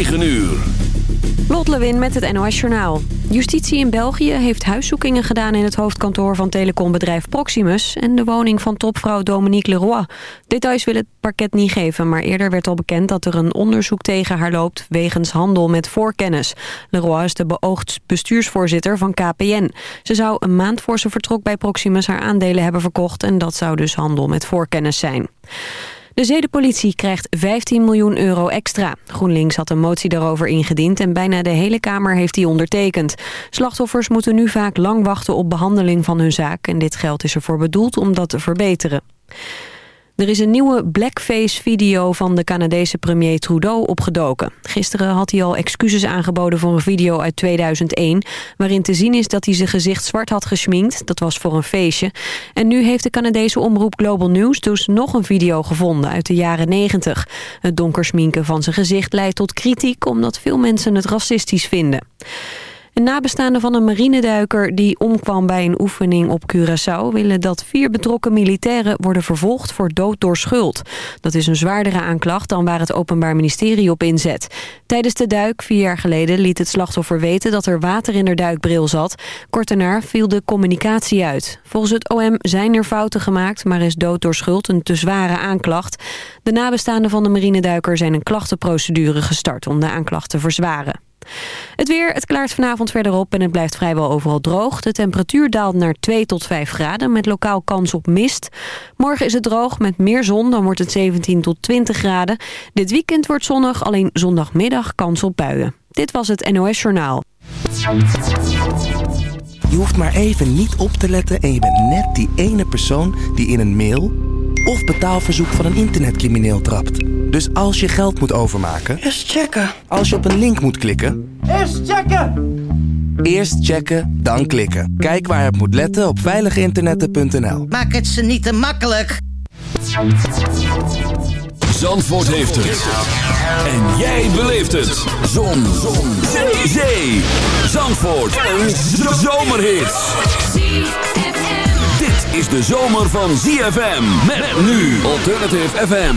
9 uur. Lot Lewin met het NOS Journaal. Justitie in België heeft huiszoekingen gedaan in het hoofdkantoor van telecombedrijf Proximus... en de woning van topvrouw Dominique Leroy. Details wil het parket niet geven, maar eerder werd al bekend dat er een onderzoek tegen haar loopt... wegens handel met voorkennis. Leroy is de beoogd bestuursvoorzitter van KPN. Ze zou een maand voor ze vertrok bij Proximus haar aandelen hebben verkocht... en dat zou dus handel met voorkennis zijn. De zedenpolitie krijgt 15 miljoen euro extra. GroenLinks had een motie daarover ingediend en bijna de hele Kamer heeft die ondertekend. Slachtoffers moeten nu vaak lang wachten op behandeling van hun zaak... en dit geld is ervoor bedoeld om dat te verbeteren. Er is een nieuwe blackface-video van de Canadese premier Trudeau opgedoken. Gisteren had hij al excuses aangeboden voor een video uit 2001... waarin te zien is dat hij zijn gezicht zwart had geschminkt. Dat was voor een feestje. En nu heeft de Canadese omroep Global News dus nog een video gevonden uit de jaren 90. Het donker schminken van zijn gezicht leidt tot kritiek... omdat veel mensen het racistisch vinden. En nabestaanden van een marineduiker die omkwam bij een oefening op Curaçao... willen dat vier betrokken militairen worden vervolgd voor dood door schuld. Dat is een zwaardere aanklacht dan waar het Openbaar Ministerie op inzet. Tijdens de duik vier jaar geleden liet het slachtoffer weten dat er water in de duikbril zat. Kort daarna viel de communicatie uit. Volgens het OM zijn er fouten gemaakt, maar is dood door schuld een te zware aanklacht. De nabestaanden van de marineduiker zijn een klachtenprocedure gestart om de aanklacht te verzwaren. Het weer, het klaart vanavond verder op en het blijft vrijwel overal droog. De temperatuur daalt naar 2 tot 5 graden met lokaal kans op mist. Morgen is het droog met meer zon, dan wordt het 17 tot 20 graden. Dit weekend wordt zonnig, alleen zondagmiddag kans op buien. Dit was het NOS Journaal. Je hoeft maar even niet op te letten en je bent net die ene persoon die in een mail of betaalverzoek van een internetcrimineel trapt. Dus als je geld moet overmaken... Eerst checken. Als je op een link moet klikken... Eerst checken! Eerst checken, dan klikken. Kijk waar het moet letten op veiliginternetten.nl. Maak het ze niet te makkelijk. Zandvoort heeft het. En jij beleeft het. Zon. Zon. Zee. Zee. Zandvoort. Een zomerhit. Dit is de zomer van ZFM. Met nu Alternative FM.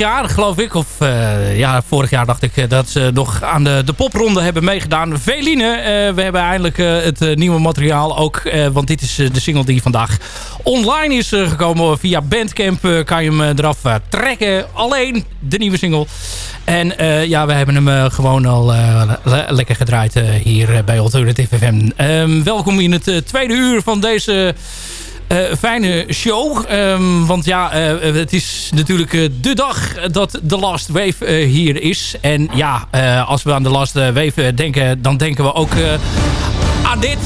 Jaar, geloof ik, of uh, ja, vorig jaar dacht ik dat ze nog aan de, de popronde hebben meegedaan. Veline, uh, we hebben eindelijk het nieuwe materiaal ook, want dit is de single die vandaag online is gekomen. Via Bandcamp kan je hem eraf trekken. Alleen de nieuwe single. En ja, we hebben hem gewoon al le lekker gedraaid hier bij Alternative FM. Um, welkom in het tweede uur van deze... Uh, fijne show. Um, want ja, uh, het is natuurlijk uh, de dag dat de Last Wave hier is. En ja, als we aan de Last Wave denken, dan denken we ook aan dit.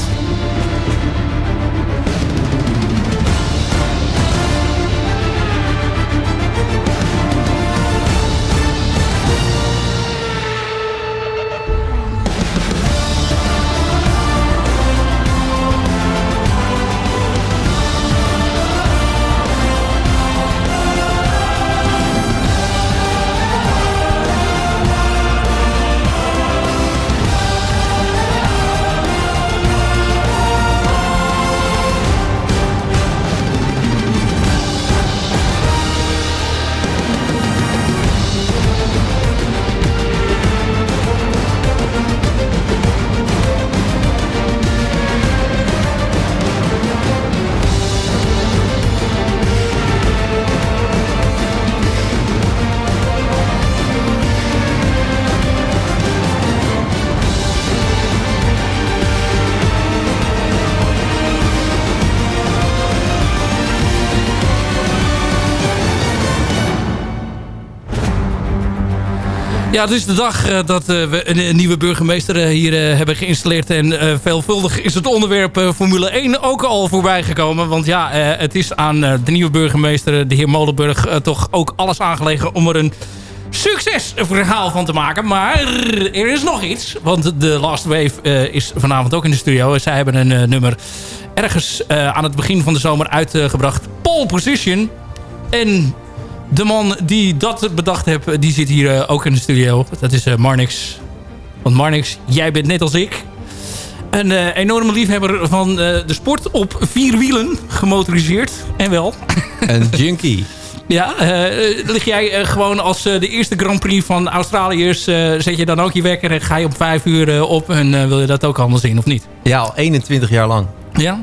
Ja, het is de dag uh, dat uh, we een, nieuwe burgemeester uh, hier hebben geïnstalleerd. En veelvuldig is het onderwerp Formule 1 ook al voorbij gekomen. Want ja, het is aan de nieuwe burgemeester, de heer Molenburg, toch ook alles aangelegen om er een succesverhaal van te maken. Maar er is nog iets. Want de Last Wave is vanavond ook in de studio. Zij hebben een nummer ergens aan het begin van de zomer uitgebracht. Pole Position. En de man die dat bedacht heeft, die zit hier uh, ook in de studio. Dat is uh, Marnix. Want Marnix, jij bent net als ik... een uh, enorme liefhebber van de sport op vier wielen, gemotoriseerd. En wel. Een junkie. Ja, lig jij gewoon als de eerste Grand Prix van Australiërs... zet je dan ook je wekker en ga je om vijf uur op... en wil je dat ook allemaal zien, of niet? Ja, al 21 jaar lang. Ja.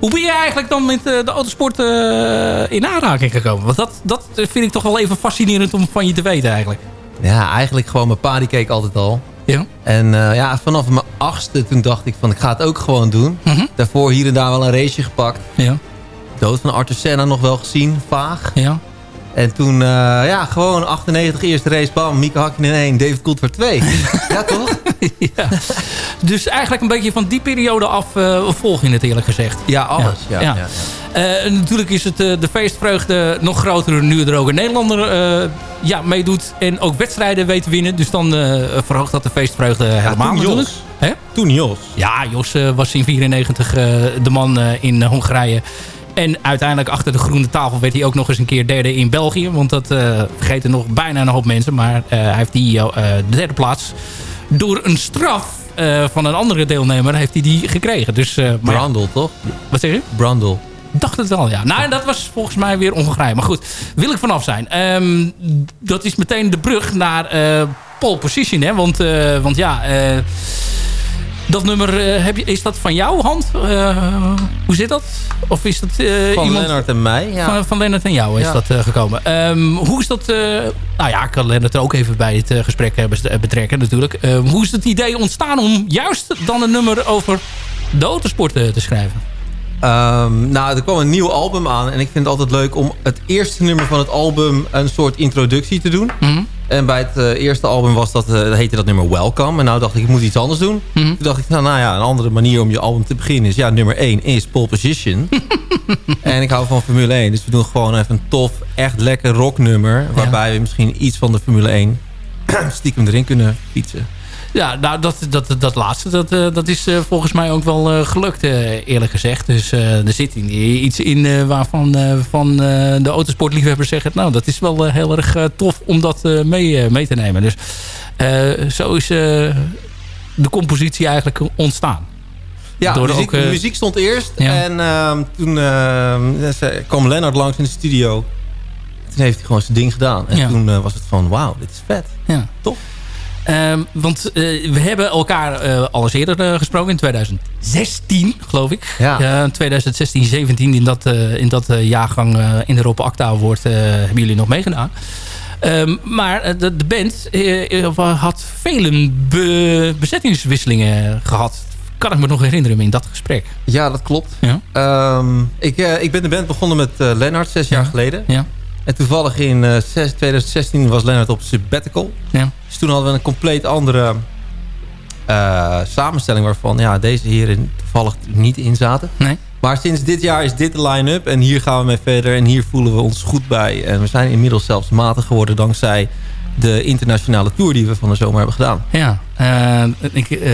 Hoe ben je eigenlijk dan met de autosport in aanraking gekomen? Want dat, dat vind ik toch wel even fascinerend om van je te weten eigenlijk. Ja, eigenlijk gewoon mijn pa die keek altijd al. Ja. En uh, ja, vanaf mijn achtste toen dacht ik van ik ga het ook gewoon doen. Mm -hmm. Daarvoor hier en daar wel een raceje gepakt. Ja. Dood van Arthur Senna nog wel gezien, vaag. Ja. En toen, uh, ja, gewoon 98 eerste race, bam, Mieke Hakkinen in 1, David Coulthard 2. ja, toch? ja. Dus eigenlijk een beetje van die periode af uh, volg je het eerlijk gezegd. Ja, alles. Ja. ja. ja. Uh, natuurlijk is het de feestvreugde nog groter nu er ook een Nederlander ja, meedoet. En ook wedstrijden weet te winnen. Dus dan verhoogt dat de feestvreugde helemaal toen natuurlijk. Jos. Hè? Toen Jos. Ja, Jos was in 94 de man in Hongarije. En uiteindelijk achter de groene tafel werd hij ook nog eens een keer derde in België. Want dat uh, vergeten nog bijna een hoop mensen. Maar uh, hij heeft die uh, de derde plaats. Door een straf van een andere deelnemer heeft hij die gekregen. Dus, Brandel, toch? Wat zeg je? Brandel. Dacht het wel, ja. Nou, dat was volgens mij weer Hongarije. Maar goed, wil ik vanaf zijn. Um, dat is meteen de brug naar pole position, hè. Want, want ja... Dat nummer, uh, heb je, is dat van jouw hand? Uh, hoe zit dat? Of is dat uh, van iemand... Lennart en mij, ja. Van, van Lennart en jou is ja. dat gekomen. Um, hoe is dat... nou ja, ik kan Lennart ook even bij het gesprek betrekken natuurlijk. hoe is het idee ontstaan om juist dan een nummer over de autosport te schrijven? Um, nou, er kwam een nieuw album aan. En ik vind het altijd leuk om het eerste nummer van het album... een soort introductie te doen. Mm -hmm. En bij het uh, eerste album was dat, uh, heette dat nummer Welcome. En nou dacht ik, ik moet iets anders doen. Mm -hmm. Toen dacht ik, nou, nou ja, een andere manier om je album te beginnen is... ja, nummer 1 is Pole Position. en ik hou van Formule 1. Dus we doen gewoon even een tof, echt lekker rocknummer... waarbij ja. we misschien iets van de Formule 1 stiekem erin kunnen fietsen. Ja, nou, dat, dat, dat laatste, dat, uh, dat is uh, volgens mij ook wel uh, gelukt, eerlijk gezegd. Dus er zit iets in waarvan van, de autosportliefhebbers zeggen... nou, dat is wel heel erg tof om dat mee, mee te nemen. Dus zo is de compositie eigenlijk ontstaan. Ja, Door muziek, ook, de muziek stond eerst. Ja. En toen kwam Lennart langs in de studio. toen heeft hij gewoon zijn ding gedaan. En Ja. toen eh, was het van, wauw, dit is vet. Ja. Tof. Ehm, want eh, we hebben elkaar eh, al eens eerder eh, gesproken in 2016, geloof ik. Ja. 2016, 17 in dat, in dat jaargang in de Roppe Acta Award hebben jullie nog meegedaan. Ehm, maar de, de band had vele be- bezettingswisselingen gehad. Kan ik me nog herinneren in dat gesprek. Ja, dat klopt. Ja. Ehm, ik, ik ben de band begonnen met Lennart zes jaar Ja. geleden. Ja. En toevallig in eh, zes- 2016 was Lennart op sabbatical. Ja. Dus toen hadden we een compleet andere eh, samenstelling... waarvan ja, deze heren toevallig niet in zaten. Nee. Maar sinds dit jaar is dit de line-up en hier gaan we mee verder. En hier voelen we ons goed bij. En we zijn inmiddels zelfs matig geworden dankzij de internationale tour die we van de zomer hebben gedaan. Ja, eh, ik, eh,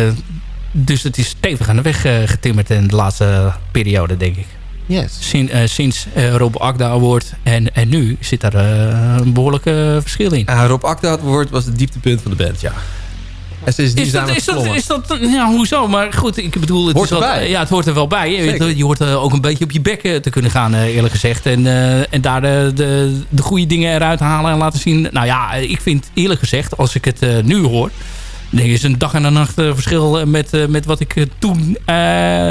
dus het is stevig aan de weg eh, getimmerd in de laatste periode, denk ik. Yes. Sin- eh, sinds eh Rob Akda Award en, en nu zit daar eh, een behoorlijk eh, verschil in. Uh, Rob Akda woord was het dieptepunt van de band, ja. En sinds Is zijn dat, is, dat, is dat, ja, hoezo? Maar goed, ik bedoel, het, Hoort is ja, het hoort er wel bij. Je, Zeker. je hoort ook een beetje op je bek eh, te kunnen gaan, eh, eerlijk gezegd. En, eh, en daar de, de, de goede dingen eruit halen en laten zien. Nou ja, ik vind eerlijk gezegd, als ik het eh, nu hoor... Dan is een dag en een nacht verschil met, eh, met wat ik toen eh,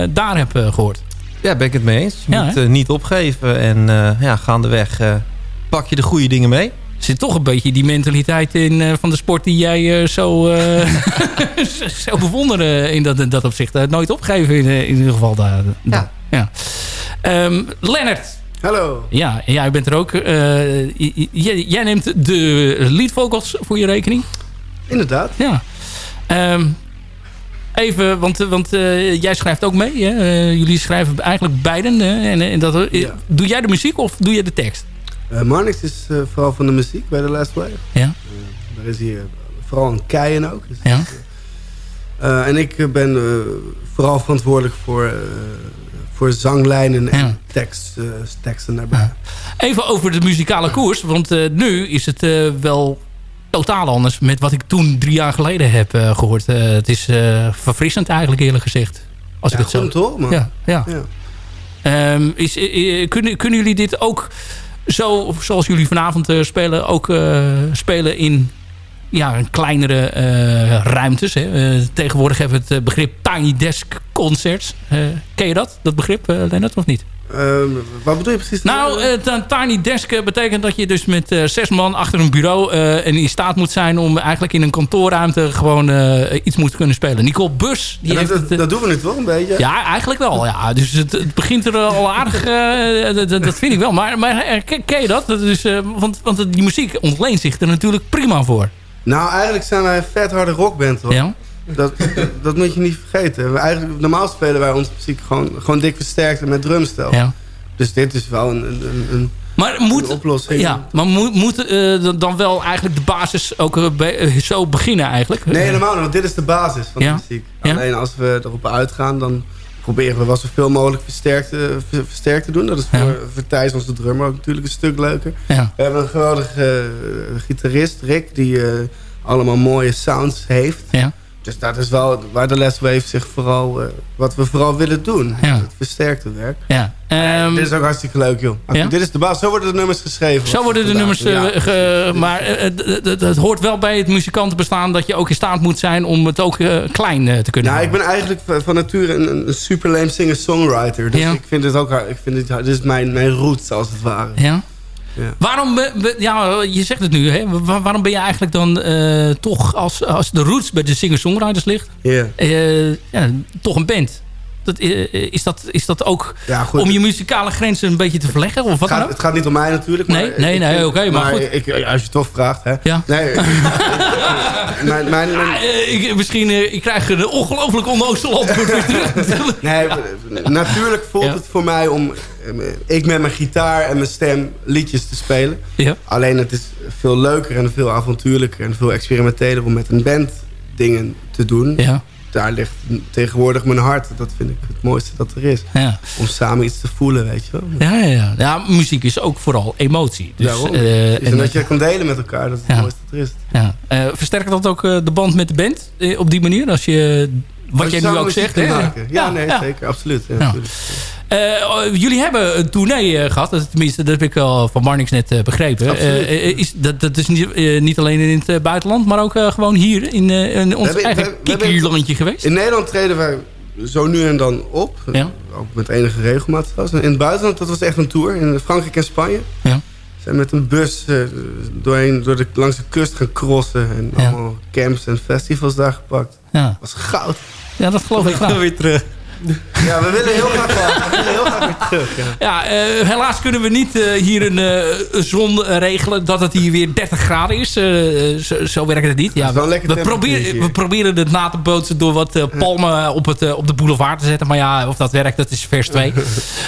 daar heb eh, gehoord. Ja, ben ik het mee eens. Je Ja, moet eh, niet opgeven en eh, ja, gaandeweg eh pak je de goede dingen mee. Er zit toch een beetje die mentaliteit in eh, van de sport die jij eh, zo, eh, zo bewonderen in dat, dat opzicht. Eh, nooit opgeven in, in ieder geval. Daar, Ja. ja. Ehm, Lennart, Hallo. ja, jij bent er ook. eh, j- j- jij, jij neemt de lead vocals voor je rekening. Inderdaad. Ja. Ehm, even, want, want eh, jij schrijft ook mee. Hè? Eh, jullie schrijven eigenlijk beiden. hè? En, en dat, eh, Ja. Doe jij de muziek of doe je de tekst? Eh Marnix is eh, vooral van de muziek bij The Last Wave. Ja. Daar is hij eh, vooral een keien ook. Dus, Ja. eh, en ik eh, ben eh, vooral verantwoordelijk voor, eh, voor zanglijnen en tekst, eh, teksten daarbij. Even over de muzikale koers. Want eh, nu is het eh, wel totaal anders met wat ik toen drie jaar geleden heb eh, gehoord. Eh, het is eh, verfrissend eigenlijk eerlijk gezegd. Als Ja, ik het zo... goed hoor, man. Ja, ja. Ja. Ehm, is, kunnen, kunnen jullie dit ook zo, zoals jullie vanavond spelen, ook spelen in ja, een kleinere eh, ruimtes? Hè? Eh, tegenwoordig hebben we het eh, begrip Tiny Desk Concerts. Ken je dat, dat begrip, eh Lennart, of niet? Ehm, wat bedoel je precies? Nou, een tiny desk betekent dat je dus met zes man achter een bureau en in staat moet zijn om eigenlijk in een kantoorruimte gewoon iets moet kunnen spelen. Nicole Bus, die Ja, heeft dat, dat, dat doen we nu toch een beetje? ja, eigenlijk wel. Ja. Dus het, het begint er al aardig. dat, dat- dat vind ik wel. Maar, maar ken, je dat? dat is, want, want die muziek ontleent zich er natuurlijk prima voor. Nou, eigenlijk zijn wij een vet harde rockband hoor. Ja? Dat, dat moet je niet vergeten. We eigenlijk, normaal spelen wij onze muziek gewoon, gewoon dik versterkt en met drumstel. ja. Dus dit is wel een, een, een, Maar moet, oplossing. ja, maar moet, moet eh, dan- wel eigenlijk de basis ook eh, eh, zo beginnen eigenlijk? Nee, helemaal niet, want dit is de basis van Ja. de muziek. Ja. Alleen als we erop uitgaan, dan proberen we wel zoveel mogelijk versterkt, eh, versterkt te doen. Dat is voor, voor Thijs, onze drummer, ook natuurlijk een stuk leuker. We hebben een geweldige eh, gitarist, Rick, die eh, allemaal mooie sounds heeft. Ja. Dus dat is wel waar de Les Wave zich vooral, wat we vooral willen doen. Ja. Het versterkte werk. Ja. Ehm, dit is ook hartstikke leuk, joh. Ja? Dit is de baas. Zo worden de nummers geschreven. Zo worden de nummers... eh, Ja. ge- maar eh, d- het hoort wel bij het muzikantenbestaan... dat je ook in staat moet zijn om het ook eh, klein eh, te kunnen Nou, ik ben eigenlijk van nature een, een super lame singer-songwriter. Dus Ja. ik vind het ook... Ik vind het, dit is mijn, mijn roots, als het ware. Ja? Ja. Waarom, be- be- ja, je zegt het nu, hè? Wa- waarom ben je eigenlijk dan eh, toch, als, als de roots bij de singer-songwriters ligt, Ja. eh, ja, toch een band? Dat, eh, is, dat, is dat ook Ja, om je muzikale grenzen een beetje te verleggen? Of wat het, dan gaat, ook? het gaat niet om mij natuurlijk. Maar Nee, nee, nee, oké, maar goed. Ik, als je het toch vraagt, hè. Ja. Nee. mijn, mijn, mijn- Eh, ik, misschien eh, ik krijg een ongelooflijk onnozel antwoord weer terug. nee, natuurlijk voelt het voor mij om... eh, Ik met mijn gitaar en mijn stem liedjes te spelen. ja. Alleen het is veel leuker en veel avontuurlijker... en veel experimenteler om met een band dingen te doen. Ja, Daar ligt tegenwoordig mijn hart. Dat vind ik het mooiste dat er is. ja. Om samen iets te voelen, weet je wel. Ja, ja, ja. ja, muziek is ook vooral emotie. Dus, Daarom. eh, en en dat je dat kan delen met elkaar, dat is het mooiste dat er is. Ja. Eh, versterkt dat ook eh, de band met de band eh, op die manier? Als je, wat Als jij nu ook zegt. hè? Ja, nee, zeker. Absoluut. Ja, Eh, oh, jullie hebben een tournee eh, gehad. Dat- Tenminste, dat heb ik al van Marnix net eh, begrepen. Is, dat, dat is niet, niet alleen in het buitenland, maar ook gewoon hier in, in ons hebben- eigen kikkerlandje geweest. In Nederland treden wij zo nu en dan op. Ja. Ook met enige regelmaat. En in het buitenland, dat was echt een tour. In Frankrijk en Spanje. Ja. We zijn met een bus doorheen, door de, langs de kust gaan crossen. En Ja. allemaal camps en festivals daar gepakt. Ja. was goud. ja, dat geloof ik graag. weer terug. Ja, we willen heel graag, wel- we willen heel graag weer terug. Ja. Ja, eh, helaas kunnen we niet eh, hier een eh, zon eh, regelen dat het hier weer 30 graden is. Eh, eh, zo, zo werkt het niet. Ja, we, proberen, we proberen het na te bootsen door wat eh, palmen op, het, eh, op de boulevard te zetten. Maar ja, of dat werkt, dat is vers 2.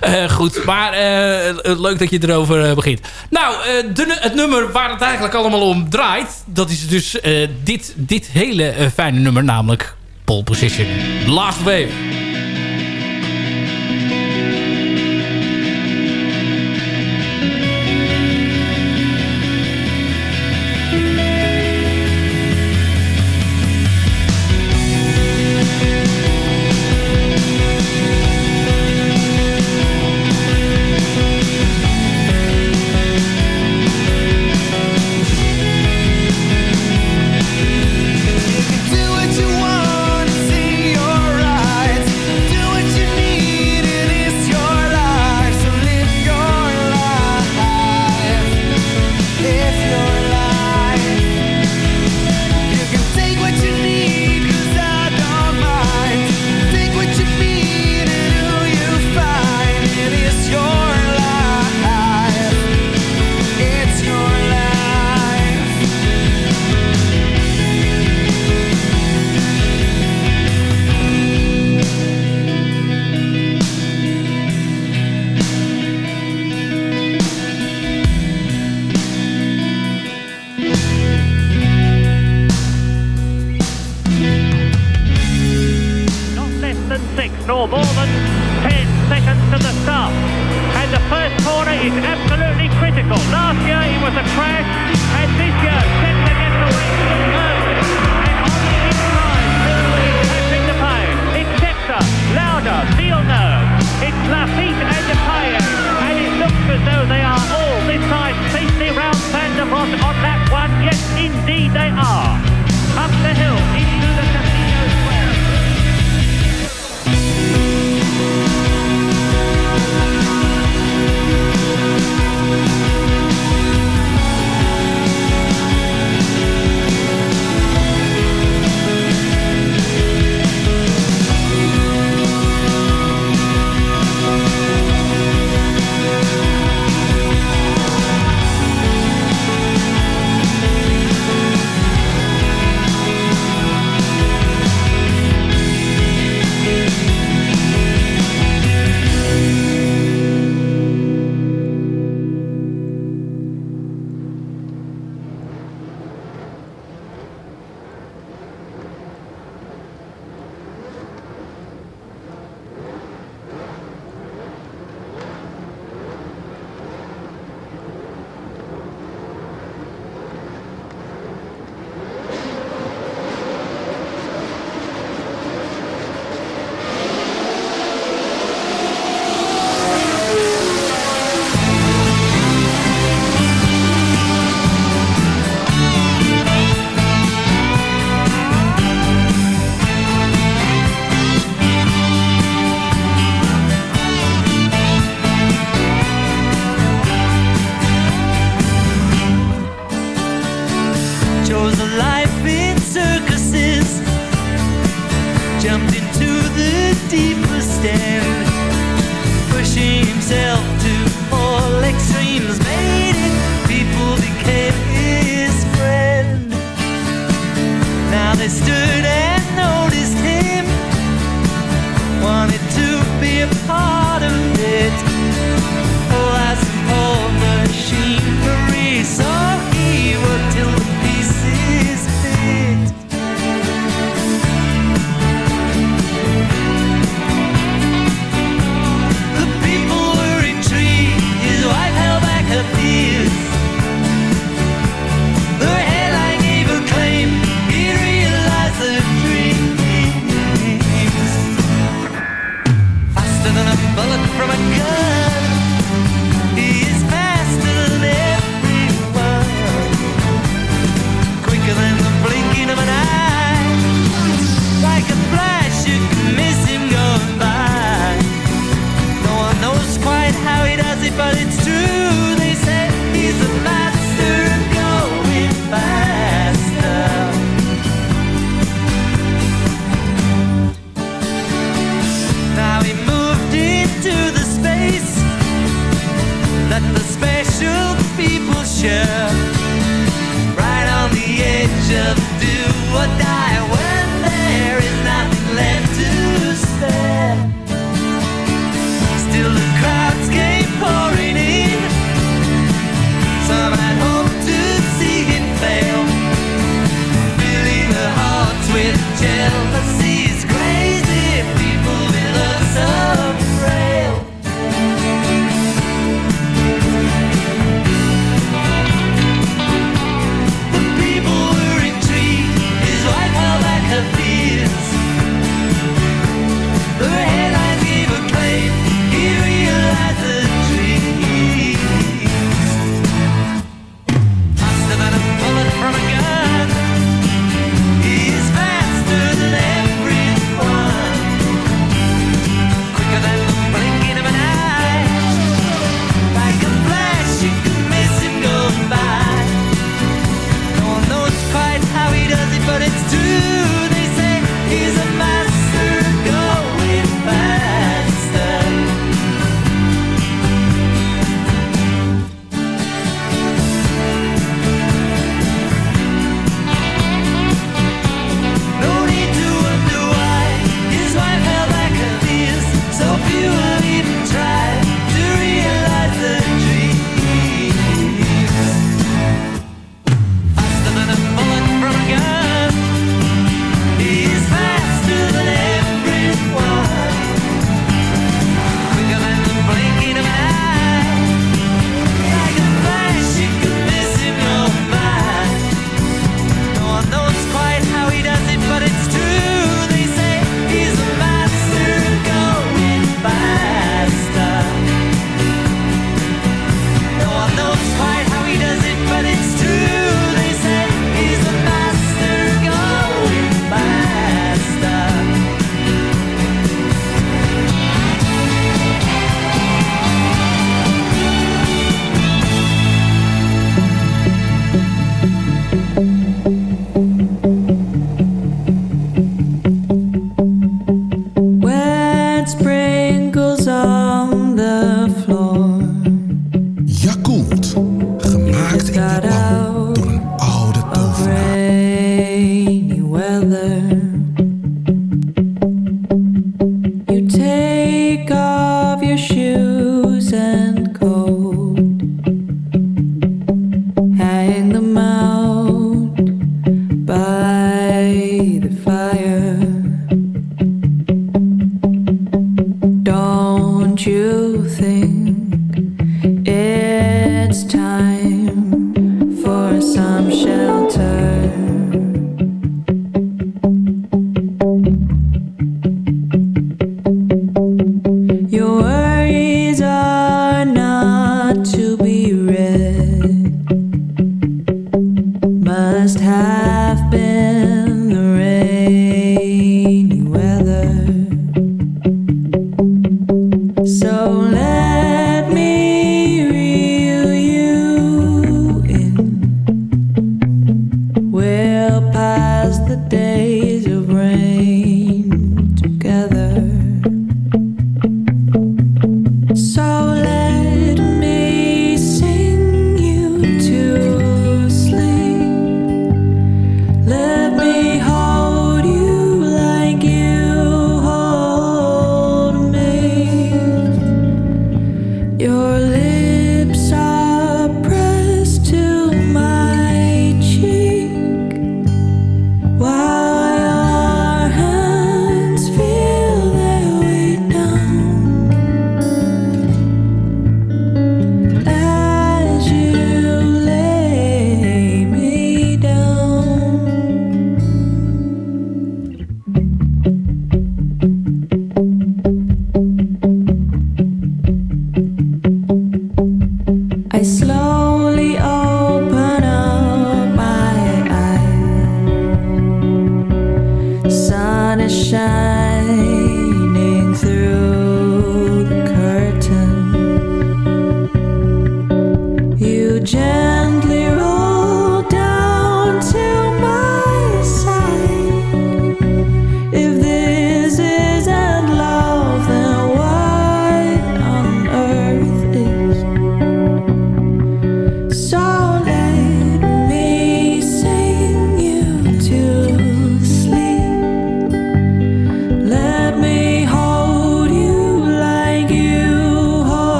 Eh, goed, maar eh, eh, leuk dat je erover eh, begint. Nou, eh, de, het nummer waar het eigenlijk allemaal om draait... dat is dus eh, dit, dit hele eh, fijne nummer, namelijk Pole Position. Last Wave.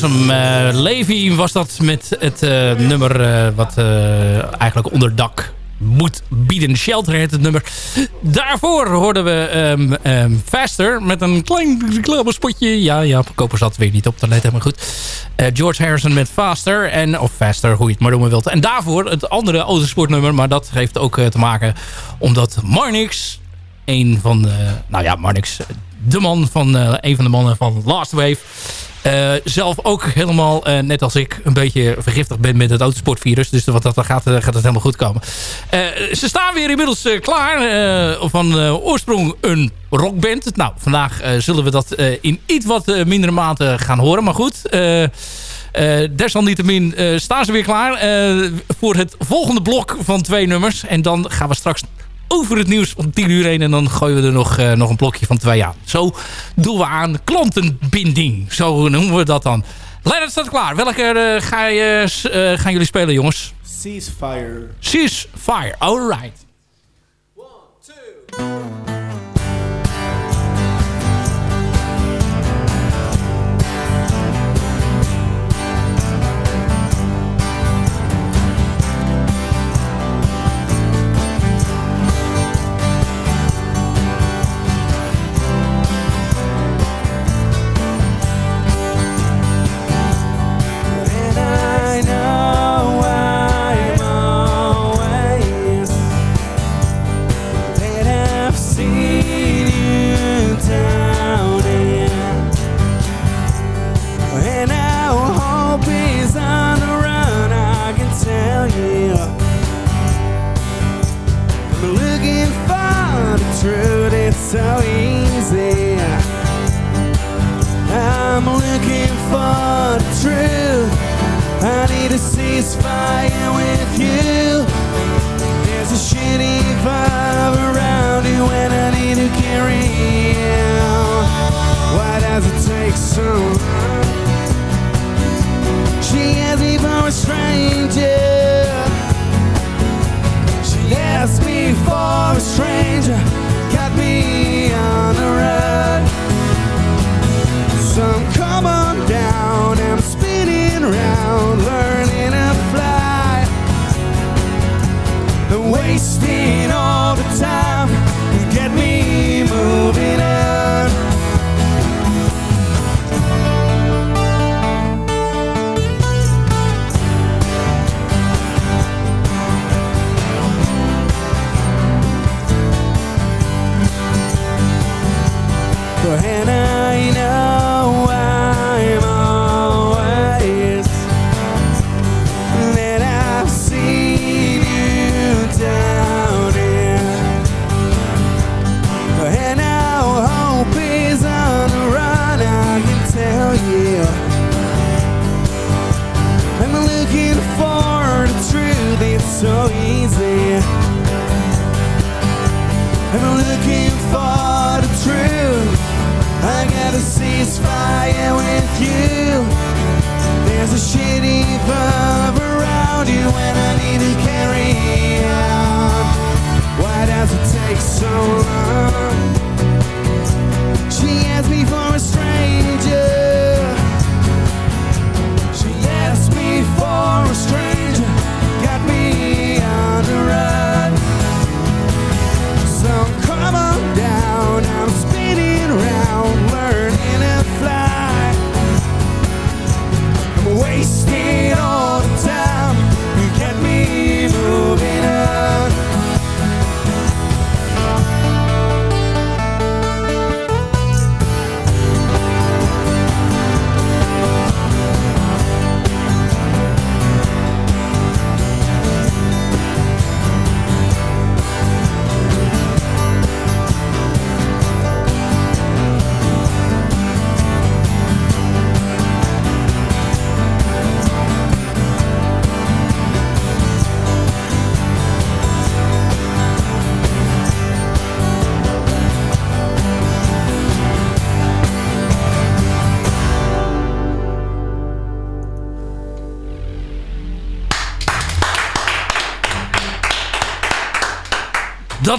Was hem. eh Levi was dat met het eh, nummer eh, wat eigenlijk onderdak moet bieden. Shelter heet het nummer. Daarvoor hoorden we ehm, ehm, Faster met een klein reclamespotje. Ja, ja, koper zat weer niet op te letten, maar goed. George Harrison met Faster. En, of Faster, hoe je het maar noemen wilt. En daarvoor het andere autosportnummer. Maar dat heeft ook te maken omdat Marnix een van de... Nou ja, Marnix, de man van... een van de mannen van Last Wave... eh, zelf ook helemaal, eh, net als ik, een beetje vergiftigd ben met het autosportvirus. Dus wat dat gaat, eh, gaat het helemaal goed komen. Ze staan weer inmiddels klaar. van oorsprong een rockband. Nou, vandaag zullen we dat in iets wat mindere mate gaan horen. Maar goed, eh, desalniettemin staan ze weer klaar voor het volgende blok van twee nummers. En dan gaan we straks over het nieuws om 10 uur heen. En dan gooien we er nog, eh, nog een blokje van twee aan. Zo doen we aan klantenbinding. Zo noemen we dat dan. Leonard staat klaar. Welke eh, ga je, eh, gaan jullie spelen, jongens? Ceasefire. Ceasefire. Alright. dat was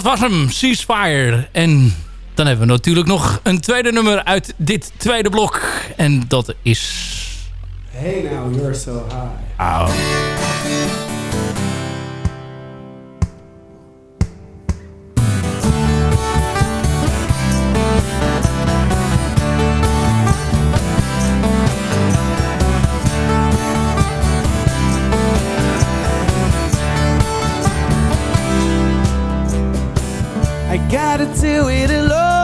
dat was hem, Ceasefire. En dan hebben we natuurlijk nog een tweede nummer uit dit tweede blok. En dat is... Hey now, you're so high. Oh. gotta do it alone.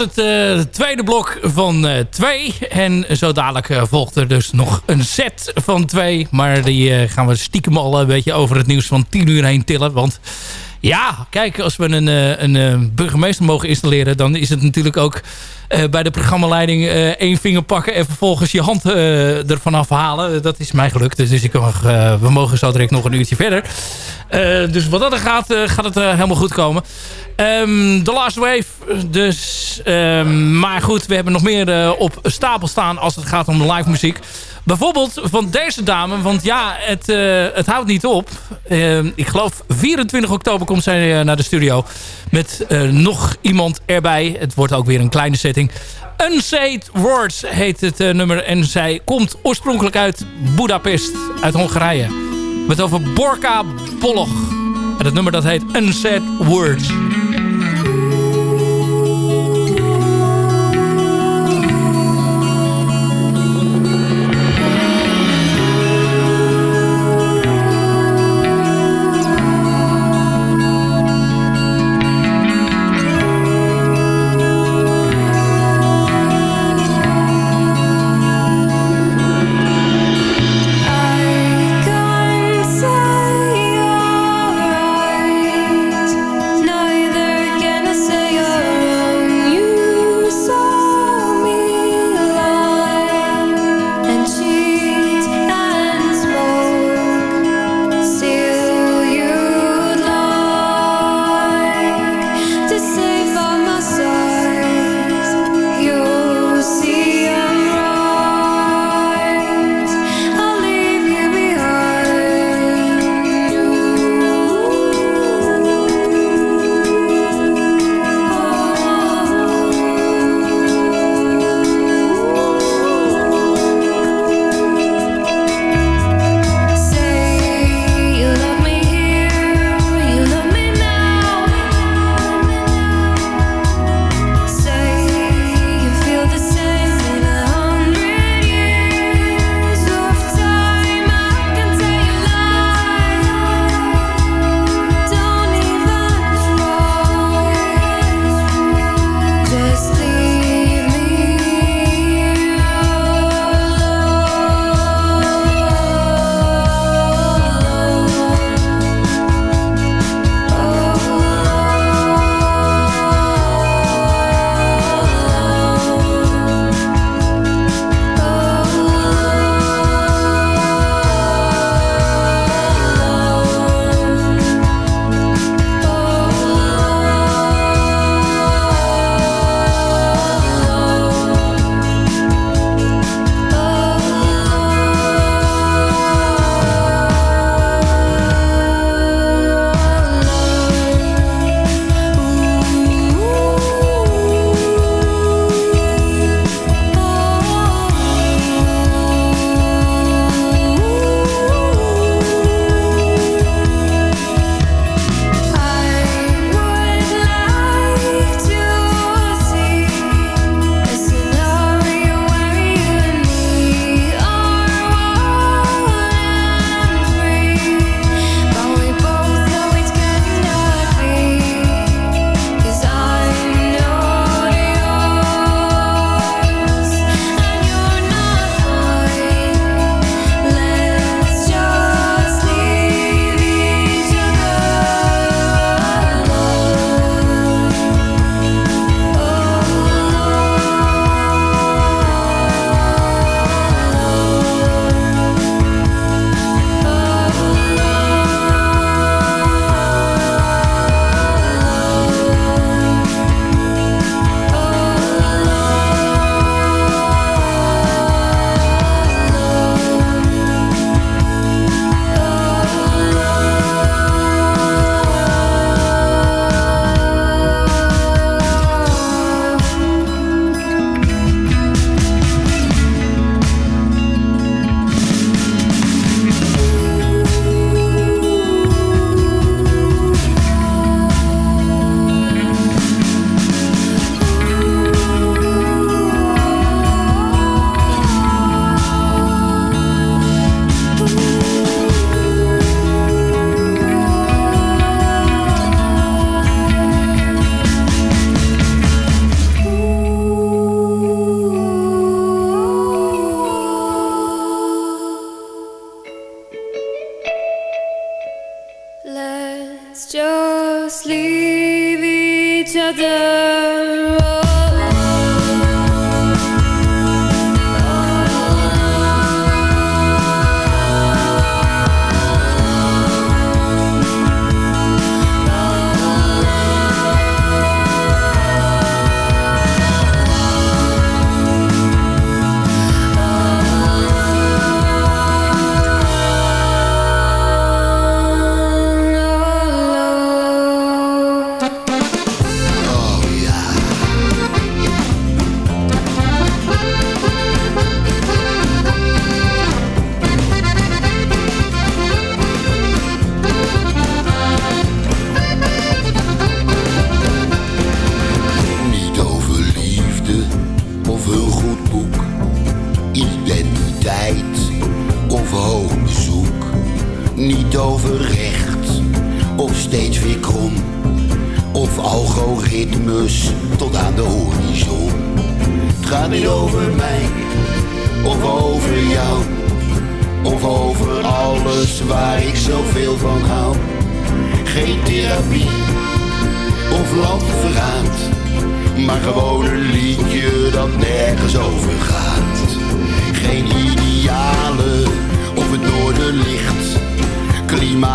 Het eh, tweede blok van eh, twee. En zo dadelijk eh, volgt er dus nog een set van twee. Maar die gaan we stiekem al een beetje over het nieuws van 10 uur heen tillen. Want ja, kijk, als we een, eh, een, eh, burgemeester mogen installeren... dan is het natuurlijk ook eh, bij de programmaleiding eh, één vinger pakken... en vervolgens je hand eh, ervan afhalen. Dat is mij gelukt. Dus ik mag, we mogen zo direct nog een uurtje verder. Dus wat dat er gaat, gaat het helemaal goed komen. Ehm The Last Wave. Dus, ehm, maar goed, we hebben nog meer op stapel staan als het gaat om de live muziek. Bijvoorbeeld van deze dame, want ja, het, eh, het houdt niet op. Ehm, ik geloof 24 oktober komt zij eh, naar de studio met eh, nog iemand erbij. Het wordt ook weer een kleine setting. Unsaid Words heet het eh, nummer en zij komt oorspronkelijk uit Budapest, uit Hongarije. Met over Borka Polog. En het nummer dat heet Unsaid Words.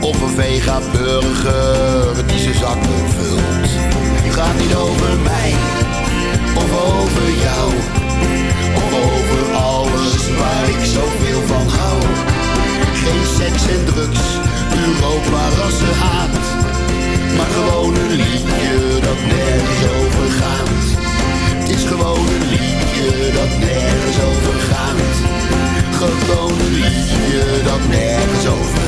Of een vega-burger die zijn zakken vult. Het gaat niet over mij of over jou. Of over alles waar ik zoveel van hou. Geen seks en drugs, Europa rassenhaat. Maar gewoon een liedje dat nergens over gaat. Het is gewoon een liedje dat nergens over gaat. Gewoon een liedje dat nergens over gaat.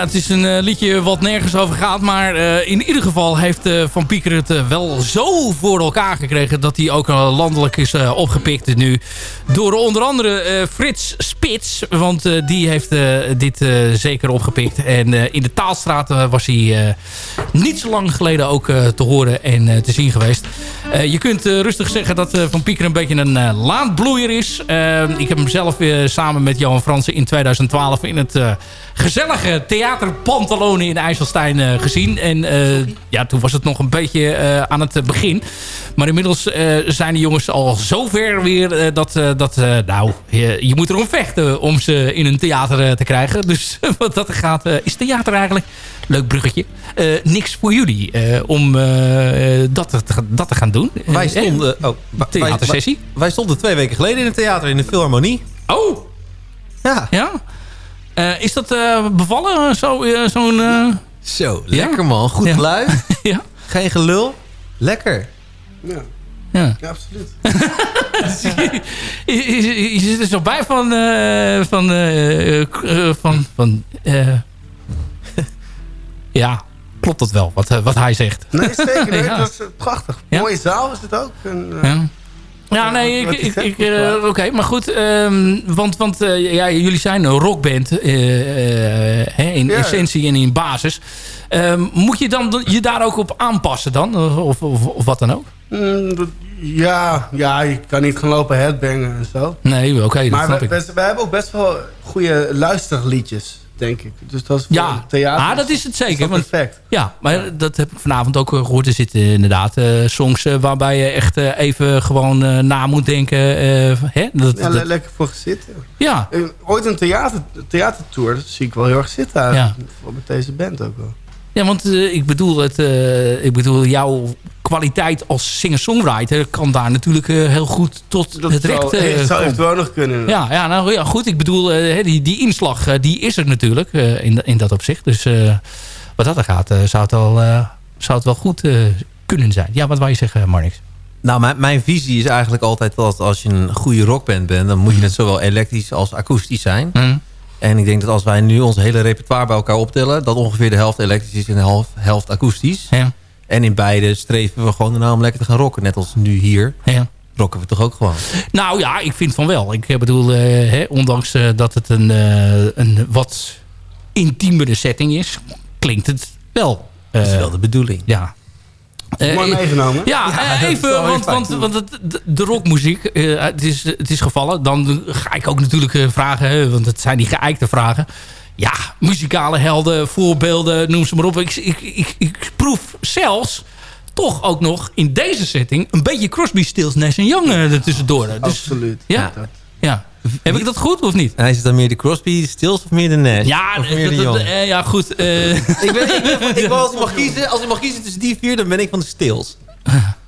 Het is een eh, liedje wat nergens over gaat. Maar eh, in ieder geval heeft eh, Van Pieker het wel zo voor elkaar gekregen... dat hij ook landelijk is opgepikt nu. Door onder andere Frits Spits. Want die heeft dit zeker opgepikt. En in de Taalstraat was hij niet zo lang geleden ook te horen en te zien geweest. Je kunt rustig zeggen dat Van Pieker een beetje een laadbloeier is. Ik heb hem zelf samen met Johan Fransen in 2012 in het gezellige theater Pantalone in IJsselstein eh, gezien. En eh, ja, toen was het nog een beetje eh, aan het begin. Maar inmiddels zijn de jongens al zover weer eh, dat, dat nou, je, je moet erom vechten om ze in een theater te krijgen. Dus wat dat gaat, is theater eigenlijk, leuk bruggetje, niks voor jullie om dat, te, dat te gaan doen. Wij stonden... Oh, wij- theatersessie. Wij, wij stonden twee weken geleden in het theater in de Philharmonie. Oh! Ja. Ja? Eh, is dat eh, bevallen, zo, eh, zo'n... eh, Zo, lekker man. Goed Ja. geluid. ja. Geen gelul. Lekker. Ja, Ja. ja absoluut. je, je- je zit er zo bij van... eh, van, eh, eh, eh, van, van eh, ja, klopt dat wel, wat, wat hij zegt. Nee, zeker. Nee, Ja. Dat is prachtig. Ja. Mooie zaal is het ook. En, eh, Ja. Nee, ik, ik, eh, oké, maar goed, ehm, want, want eh, ja, jullie zijn een rockband eh, hè, in Ja. essentie en in basis. Ehm, moet je dan je daar ook op aanpassen dan, of, of, of wat dan ook? mm, dat- ja, ja, je kan niet gaan lopen headbangen en zo. Nee, oké, dat maar snap we, ik. we, we hebben ook best wel goede luisterliedjes, denk ik. Dus dat is voor Ja, theater. ah, dat is het zeker. dat want- perfect. Ja, maar dat heb ik vanavond ook eh, gehoord. Er zitten inderdaad eh, songs eh, waarbij je echt even gewoon na moet denken. hè? Dat, Ja, dat- lekker voor zitten. ja, Ooit een theater, theatertour, dat zie ik wel heel erg zitten eigenlijk. Vooral Met deze band ook wel. Ja, want eh, ik, bedoel het, eh, ik bedoel, jouw kwaliteit als singer-songwriter kan daar natuurlijk eh, heel goed tot Dat het zou, recht eh, het zou eventueel nog kunnen. Ja, ja, nou ja, goed. Ik bedoel, hè, die, die inslag die is er natuurlijk eh, in, in dat opzicht. Dus eh, wat dat er gaat, eh, zou, het al, eh, zou het wel goed eh, kunnen zijn. Ja, wat wou je zeggen, Marnix? Nou, mijn, mijn visie is eigenlijk altijd dat als je een goede rockband bent... dan moet je het zowel elektrisch als akoestisch zijn. Hm? En ik denk dat als wij nu ons hele repertoire bij elkaar optellen... dat ongeveer de helft elektrisch is en de helft, helft akoestisch. Ja. En in beide streven we gewoon ernaar om lekker te gaan rocken. Net als nu hier. Ja. Rocken we toch ook gewoon. Nou ja, ik vind van wel. Ik bedoel, eh, hè, ondanks eh, dat het een, eh, een wat intiemere setting is, klinkt het wel. Dat is eh, wel de bedoeling. Ja. Eh, Mooi ik- meegenomen. Ja, Ja, eh, even, want, want, want het, de, rockmuziek, eh, het, is, het is gevallen. Dan ga ik ook natuurlijk eh, vragen, want het zijn die geëikte vragen. Ja, muzikale helden, voorbeelden, noem ze maar op. Ik, ik, ik, ik proef zelfs toch ook nog in deze setting een beetje Crosby, Stills, Nash Young eh, er tussendoor. Dus, Absoluut. ja, ja. Heb ik dat goed of niet? En is het dan meer de Crosby, Stills of meer de Nash? Ja, of meer dat- de Young? eh, ja goed. eh, ik, ben, ik, ben, ik wil als ik mag kiezen, als ik mag kiezen tussen die vier, dan ben ik van de Stills.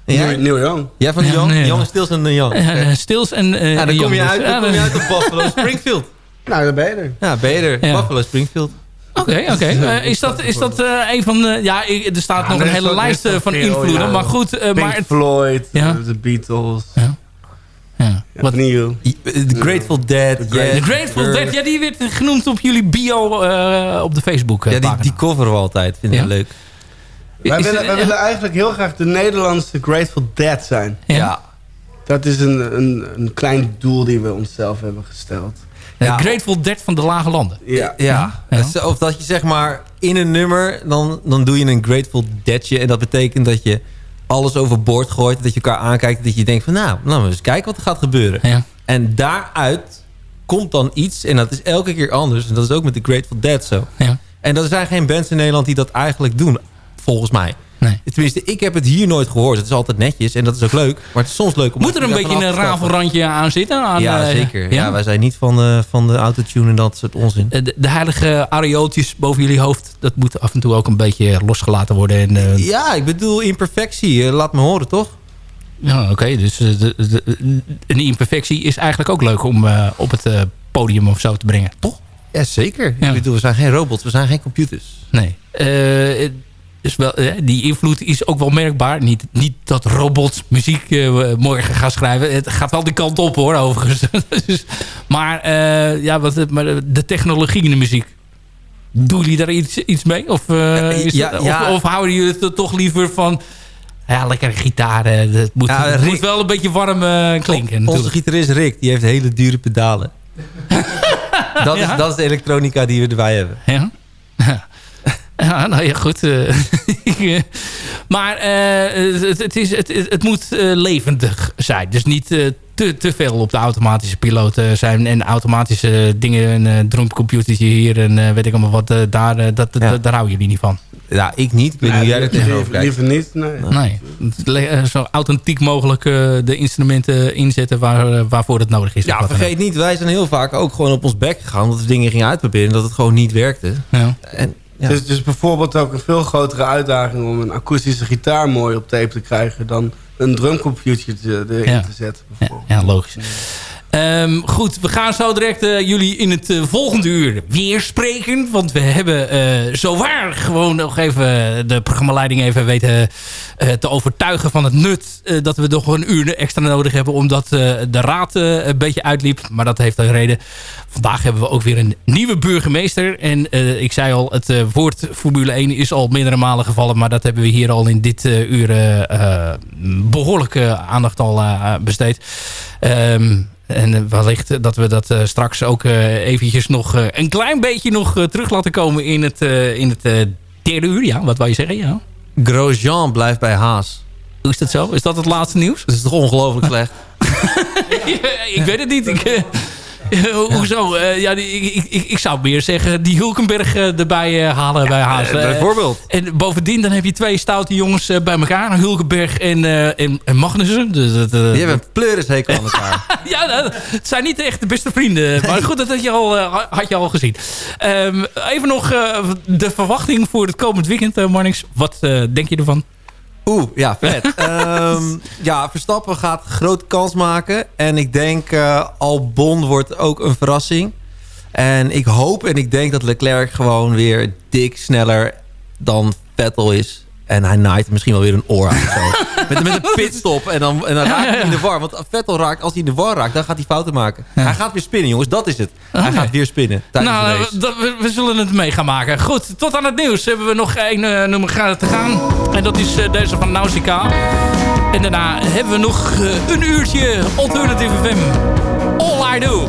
Jij? Neil, Young. Jij van de Ja, Young? nee, Young, ja. Stills en de Young. eh, Stills en eh Ja, dan kom Young je dus. uit, Ja, dan kom je uit op Buffalo Springfield. Nou, daar ben je er. Ja, beter. Ja. Buffalo Springfield. Oké, oké. Eh, is dat, is dat eh, een van de... Ja, er staat nog er een hele er lijst eh, van invloeden. ja. Maar goed, Pink maar... Het, Floyd, Ja. de Beatles, ja. Ja. Wat, Neil. The Grateful Dead. The yes, Grateful. Dead, ja, die werd genoemd op jullie bio eh, op de Facebook. eh, Ja, die, die coveren we altijd. Vind ik Ja. leuk. Wij, Is- willen, wij willen eigenlijk heel graag de Nederlandse Grateful Dead zijn. Ja. Dat is een, een, een klein doel die we onszelf hebben gesteld. De Ja. Grateful Dead van de Lage Landen. Ja. Ja. Ja. Of dat je zeg maar in een nummer, dan, dan doe je een Grateful Deadje. En dat betekent dat je alles overboord gooit. Dat je elkaar aankijkt. Dat je denkt van nou, laten we eens kijken wat er gaat gebeuren. Ja. En daaruit komt dan iets. En dat is elke keer anders. En dat is ook met de Grateful Dead zo. Ja. En er zijn geen bands in Nederland die dat eigenlijk doen. Volgens mij. Nee. Tenminste, ik heb het hier nooit gehoord. Het is altijd netjes en dat is ook leuk. Maar het is soms leuk om... Moet er een beetje een rafelrandje aan zitten? Aan, Ja, eh, zeker. Ja? wij zijn niet van de, van de autotune en dat soort onzin. Eh, De, de heilige areootjes boven jullie hoofd, dat moet af en toe ook een beetje losgelaten worden. En, eh, Ja, ik bedoel imperfectie. Laat me horen, toch? Ja, oké. dus de, de, een imperfectie is eigenlijk ook leuk om op het podium of zo te brengen, toch? Ja, zeker. Ja. Ik bedoel, we zijn geen robots, we zijn geen computers. Nee. Dus wel, eh, die invloed is ook wel merkbaar. Niet, niet dat robots muziek eh, morgen gaan schrijven. Het gaat wel die kant op hoor, overigens. dus, maar, eh, ja, wat, maar de technologie in de muziek. Doen jullie daar iets, iets mee? Of, eh, is ja, dat- ja. of, of houden jullie het er toch liever van... Ja, lekkere gitaar. Het moet, Ja, het Rick- moet wel een beetje warm klinken. Onze gitarist Rick, die heeft hele dure pedalen. dat, Ja? is, dat is de elektronica die we erbij hebben. Ja. Ja, nou ja, goed. eh, ik, eh, maar eh, het, het, is, het, het moet eh, levendig zijn. Dus niet eh, te, te veel op de automatische piloot eh, zijn. En automatische dingen, een uh, drumcomputertje hier en eh, weet ik allemaal wat. daar, dat, Ja. dat- daar houden jullie niet van. Ja, ik niet. Ik weet niet hoe jij er tegenover liever, kijkt. liever niet, nee. Nee. Zo authentiek mogelijk eh, de instrumenten inzetten waar, waarvoor het nodig is. Ja, vergeet niet, wij zijn heel vaak ook gewoon op ons bek gegaan... omdat we dingen gingen uitproberen en dat het gewoon niet werkte. Ja. En, ja. Het is dus bijvoorbeeld ook een veel grotere uitdaging om een akoestische gitaar mooi op tape te krijgen dan een drumcomputer te- erin Ja. te zetten. Ja, Bijvoorbeeld. ja, logisch. Ehm, goed, we gaan zo direct eh, jullie in het eh, volgende uur weer spreken. Want we hebben eh zowaar gewoon nog even de programmaleiding even weten te overtuigen van het nut. dat we nog een uur extra nodig hebben. Omdat de raad een beetje uitliep. Maar dat heeft een reden. Vandaag hebben we ook weer een nieuwe burgemeester. En ik zei al, het woord Formule 1 is al meerdere malen gevallen. Maar dat hebben we hier al in dit uur eh, eh, behoorlijk eh, aandacht al besteed. Ehm, en eh, wellicht dat we dat eh, straks ook eh, eventjes nog eh, een klein beetje nog eh, terug laten komen in het, eh, in het eh, derde uur. Ja, wat wou je zeggen? Ja. Grosjean blijft bij Haas. Hoe is dat zo? Is dat het laatste nieuws? Dat is toch ongelooflijk slecht? ik weet het niet. Ik, eh, eh, hoezo? Eh, ja, die- ik, ik, ik, zou meer zeggen die Hulkenberg eh, erbij eh, halen bij Haas. bijvoorbeeld. En bovendien dan heb je twee stoute jongens bij elkaar. Hulkenberg en, en, en Magnussen. Dus, dat, Die hebben een pleurishekel aan elkaar. ja, dat- het zijn niet echt de beste vrienden. Maar goed, dat had je al, had je al gezien. Ehm, even nog de verwachting voor het komend weekend, Marnix. Wat denk je ervan? Oeh, ja, vet. Ehm, ja, Verstappen gaat grote kans maken. En ik denk uh, Albon wordt ook een verrassing. En ik hoop en ik denk dat Leclerc gewoon weer dik sneller dan Vettel is. En hij naait misschien wel weer een oor Zo. met, met een pitstop. En dan, en dan raakt hij in de war. Want Vettel raakt, als hij in de war raakt, dan gaat hij fouten maken. Hij gaat weer spinnen, jongens. Dat is het. Hij Oké. gaat weer spinnen tijdens de Nou, race. dat- we, we zullen het mee gaan maken. Goed, tot aan het nieuws hebben we nog één eh, nummer te gaan. En dat is eh, deze van Nausicaa. En daarna hebben we nog eh, een uurtje Alternative FM. All I Do.